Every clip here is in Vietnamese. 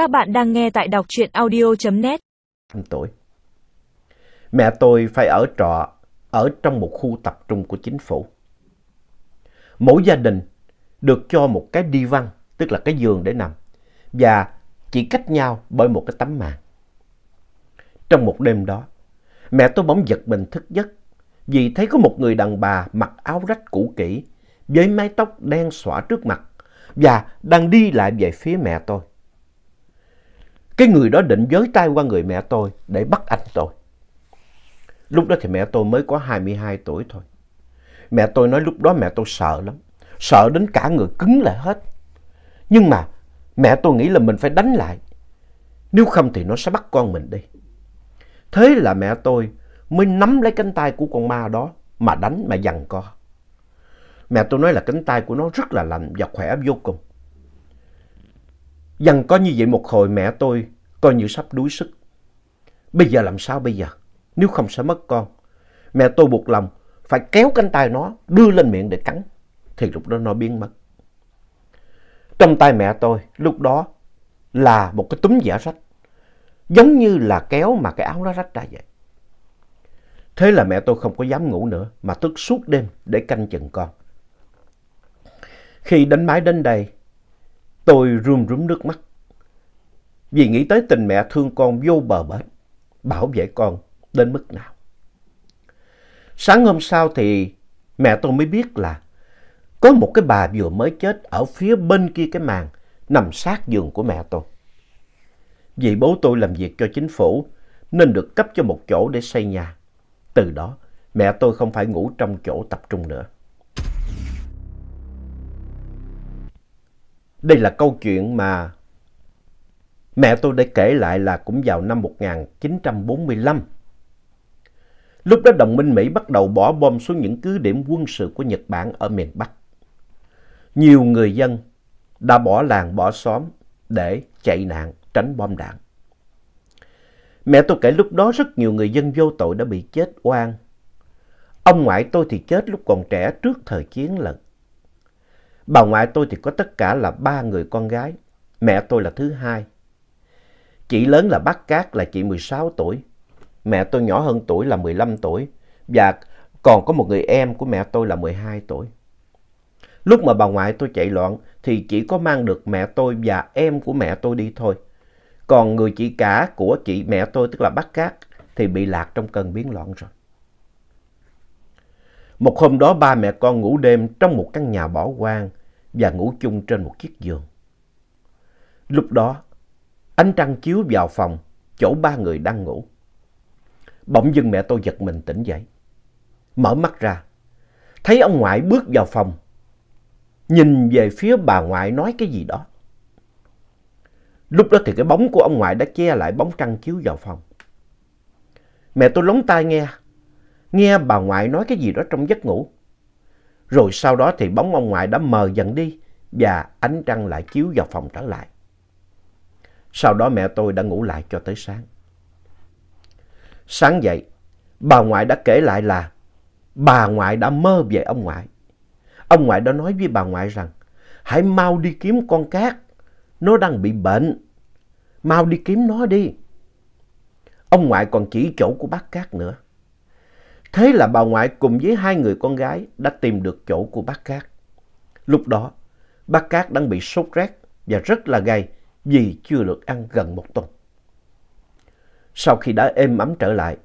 Các bạn đang nghe tại đọc truyện audio.net. tuổi. Mẹ tôi phải ở trọ ở trong một khu tập trung của chính phủ. Mỗi gia đình được cho một cái đi văn, tức là cái giường để nằm, và chỉ cách nhau bởi một cái tấm màn. Trong một đêm đó, mẹ tôi bỗng giật mình thức giấc vì thấy có một người đàn bà mặc áo rách cũ kỹ với mái tóc đen xõa trước mặt và đang đi lại về phía mẹ tôi. Cái người đó định giới tay qua người mẹ tôi để bắt anh tôi. Lúc đó thì mẹ tôi mới có 22 tuổi thôi. Mẹ tôi nói lúc đó mẹ tôi sợ lắm. Sợ đến cả người cứng lại hết. Nhưng mà mẹ tôi nghĩ là mình phải đánh lại. Nếu không thì nó sẽ bắt con mình đi. Thế là mẹ tôi mới nắm lấy cánh tay của con ma đó mà đánh, mà giằng co. Mẹ tôi nói là cánh tay của nó rất là lạnh và khỏe vô cùng. Dằn có như vậy một hồi mẹ tôi coi như sắp đuối sức. Bây giờ làm sao bây giờ? Nếu không sẽ mất con. Mẹ tôi buộc lòng phải kéo cánh tay nó đưa lên miệng để cắn. Thì lúc đó nó biến mất. Trong tay mẹ tôi lúc đó là một cái túm giả rách. Giống như là kéo mà cái áo nó rách ra vậy. Thế là mẹ tôi không có dám ngủ nữa mà thức suốt đêm để canh chừng con. Khi đánh máy đến đây, tôi run rúm nước mắt. Vì nghĩ tới tình mẹ thương con vô bờ bến, bảo vệ con đến mức nào. Sáng hôm sau thì mẹ tôi mới biết là có một cái bà vừa mới chết ở phía bên kia cái màn nằm sát giường của mẹ tôi. Vì bố tôi làm việc cho chính phủ nên được cấp cho một chỗ để xây nhà. Từ đó mẹ tôi không phải ngủ trong chỗ tập trung nữa. Đây là câu chuyện mà mẹ tôi đã kể lại là cũng vào năm 1945. Lúc đó đồng minh Mỹ bắt đầu bỏ bom xuống những cứ điểm quân sự của Nhật Bản ở miền Bắc. Nhiều người dân đã bỏ làng, bỏ xóm để chạy nạn, tránh bom đạn. Mẹ tôi kể lúc đó rất nhiều người dân vô tội đã bị chết oan. Ông ngoại tôi thì chết lúc còn trẻ trước thời chiến lận. Bà ngoại tôi thì có tất cả là ba người con gái. Mẹ tôi là thứ hai. Chị lớn là bác Cát là chị 16 tuổi. Mẹ tôi nhỏ hơn tuổi là 15 tuổi. Và còn có một người em của mẹ tôi là 12 tuổi. Lúc mà bà ngoại tôi chạy loạn thì chỉ có mang được mẹ tôi và em của mẹ tôi đi thôi. Còn người chị cả của chị mẹ tôi, tức là bác Cát, thì bị lạc trong cơn biến loạn rồi. Một hôm đó ba mẹ con ngủ đêm trong một căn nhà bỏ hoang và ngủ chung trên một chiếc giường. Lúc đó, ánh trăng chiếu vào phòng chỗ ba người đang ngủ. Bỗng dưng mẹ tôi giật mình tỉnh dậy. Mở mắt ra, thấy ông ngoại bước vào phòng, nhìn về phía bà ngoại nói cái gì đó. Lúc đó thì cái bóng của ông ngoại đã che lại bóng trăng chiếu vào phòng. Mẹ tôi lóng tai nghe, nghe bà ngoại nói cái gì đó trong giấc ngủ. Rồi sau đó thì bóng ông ngoại đã mờ dần đi và ánh trăng lại chiếu vào phòng trở lại. Sau đó mẹ tôi đã ngủ lại cho tới sáng. Sáng dậy, bà ngoại đã kể lại là bà ngoại đã mơ về ông ngoại. Ông ngoại đã nói với bà ngoại rằng hãy mau đi kiếm con cát, nó đang bị bệnh. Mau đi kiếm nó đi. Ông ngoại còn chỉ chỗ của bác cát nữa. Thế là bà ngoại cùng với hai người con gái đã tìm được chỗ của bác Cát. Lúc đó, bác Cát đang bị sốt rét và rất là gay vì chưa được ăn gần một tuần. Sau khi đã êm ấm trở lại,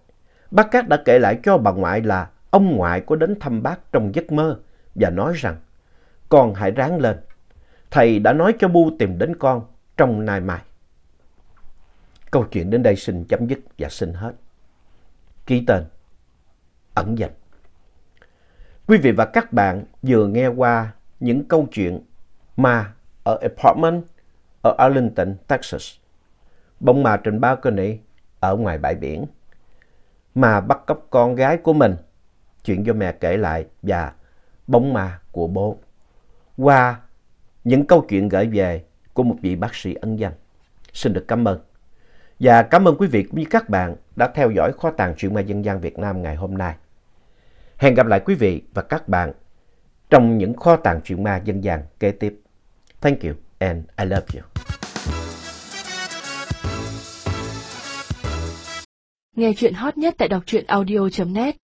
bác Cát đã kể lại cho bà ngoại là ông ngoại có đến thăm bác trong giấc mơ và nói rằng con hãy ráng lên. Thầy đã nói cho Bu tìm đến con trong nay mai. Câu chuyện đến đây xin chấm dứt và xin hết. Ký tên ẩn danh. Quý vị và các bạn vừa nghe qua những câu chuyện ma ở apartment ở Arlington, Texas. Bóng ma trên balcony ở ngoài bãi biển. Mà bắt cóc con gái của mình, chuyện do mẹ kể lại và bóng ma của bố. Qua những câu chuyện gửi về của một vị bác sĩ ẩn danh. Xin được cảm ơn. Và cảm ơn quý vị cũng như các bạn đã theo dõi kho tàng truyện ma dân gian Việt Nam ngày hôm nay. Hẹn gặp lại quý vị và các bạn trong những kho tàng truyện ma dân gian kế tiếp. Thank you and I love you. Nghe chuyện hot nhất tại đọc truyện audio.net